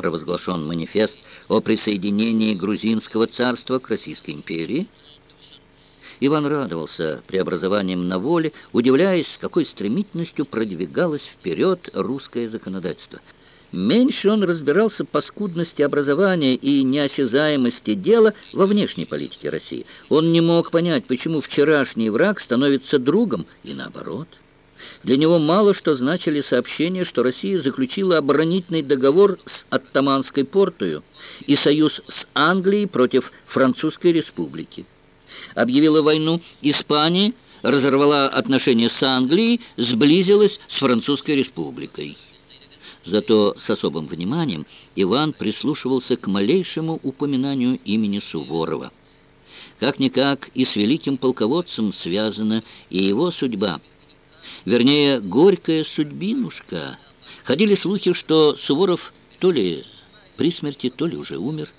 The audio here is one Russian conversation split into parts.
провозглашен манифест о присоединении грузинского царства к Российской империи, Иван радовался преобразованием на воле, удивляясь, с какой стремительностью продвигалось вперед русское законодательство. Меньше он разбирался по скудности образования и неосязаемости дела во внешней политике России. Он не мог понять, почему вчерашний враг становится другом, и наоборот. Для него мало что значили сообщения, что Россия заключила оборонительный договор с Оттаманской портою и союз с Англией против Французской республики объявила войну Испании, разорвала отношения с Англией, сблизилась с Французской республикой. Зато с особым вниманием Иван прислушивался к малейшему упоминанию имени Суворова. Как-никак и с великим полководцем связана и его судьба. Вернее, горькая судьбинушка. Ходили слухи, что Суворов то ли при смерти, то ли уже умер.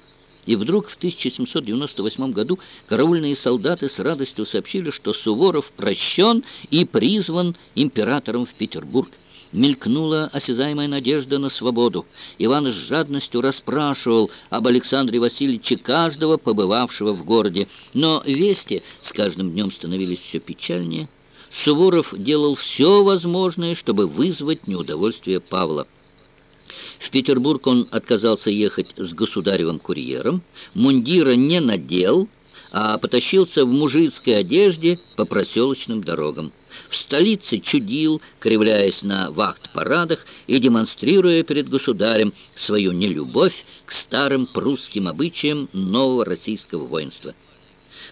И вдруг в 1798 году караульные солдаты с радостью сообщили, что Суворов прощен и призван императором в Петербург. Мелькнула осязаемая надежда на свободу. Иван с жадностью расспрашивал об Александре Васильевиче каждого, побывавшего в городе. Но вести с каждым днем становились все печальнее. Суворов делал все возможное, чтобы вызвать неудовольствие Павла. В Петербург он отказался ехать с государевым курьером, мундира не надел, а потащился в мужицкой одежде по проселочным дорогам. В столице чудил, кривляясь на вахт-парадах и демонстрируя перед государем свою нелюбовь к старым прусским обычаям нового российского воинства.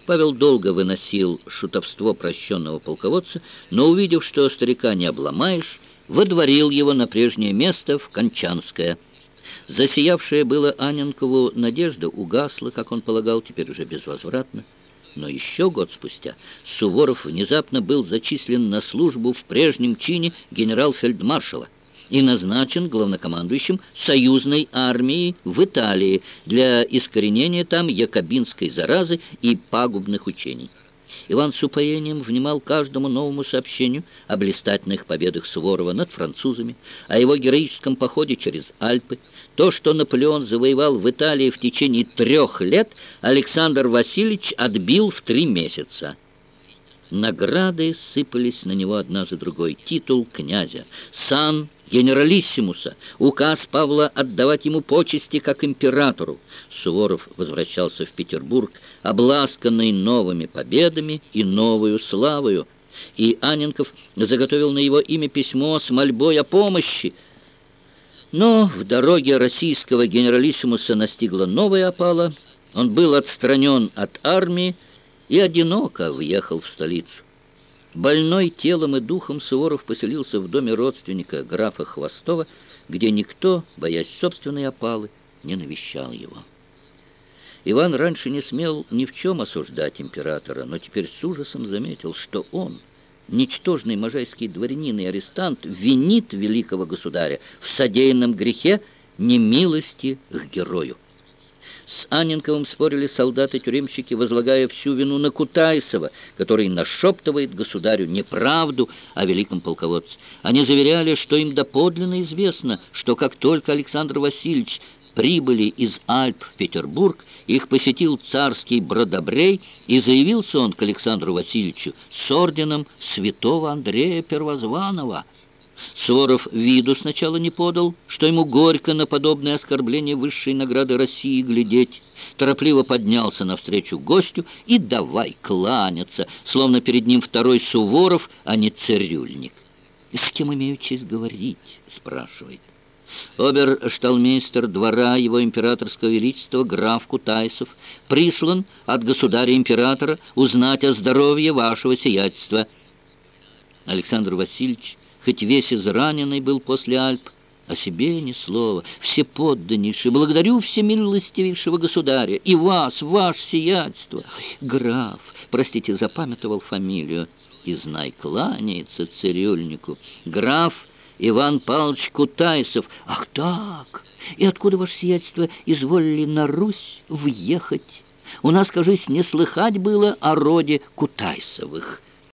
Павел долго выносил шутовство прощенного полководца, но, увидев, что старика не обломаешь, водворил его на прежнее место в Кончанское. Засиявшая было Аненкову надежда угасла, как он полагал, теперь уже безвозвратно. Но еще год спустя Суворов внезапно был зачислен на службу в прежнем чине генерал-фельдмаршала и назначен главнокомандующим союзной армии в Италии для искоренения там якобинской заразы и пагубных учений. Иван с упоением внимал каждому новому сообщению о блистательных победах Суворова над французами, о его героическом походе через Альпы. То, что Наполеон завоевал в Италии в течение трех лет, Александр Васильевич отбил в три месяца. Награды сыпались на него одна за другой. Титул князя, сан генералиссимуса, указ Павла отдавать ему почести как императору. Суворов возвращался в Петербург, обласканный новыми победами и новую славою. И Аненков заготовил на его имя письмо с мольбой о помощи. Но в дороге российского генералиссимуса настигла новая опала. Он был отстранен от армии и одиноко въехал в столицу. Больной телом и духом Суворов поселился в доме родственника графа Хвостова, где никто, боясь собственной опалы, не навещал его. Иван раньше не смел ни в чем осуждать императора, но теперь с ужасом заметил, что он, ничтожный можайский дворянин и арестант, винит великого государя в содеянном грехе немилости к герою. С Анненковым спорили солдаты-тюремщики, возлагая всю вину на Кутайсова, который нашептывает государю неправду о великом полководце. Они заверяли, что им доподлинно известно, что как только Александр Васильевич прибыли из Альп в Петербург, их посетил царский Бродобрей, и заявился он к Александру Васильевичу с орденом святого Андрея Первозванного – Суворов виду сначала не подал, что ему горько на подобное оскорбление высшей награды России глядеть. Торопливо поднялся навстречу гостю и давай кланяться, словно перед ним второй Суворов, а не цирюльник. «С кем имею честь говорить?» — спрашивает. Обер-шталмейстер двора его императорского величества граф Кутайсов прислан от государя-императора узнать о здоровье вашего сиятельства. Александр Васильевич хоть весь израненный был после Альп, о себе ни слова, все подданнейшие, благодарю всемилостивейшего государя, и вас, ваше сиятельство. Граф, простите, запамятовал фамилию, и знай, кланяется цирюльнику. Граф Иван Павлович Кутайсов. Ах так! И откуда ваше сиятельство изволили на Русь въехать? У нас, кажись, не слыхать было о роде Кутайсовых».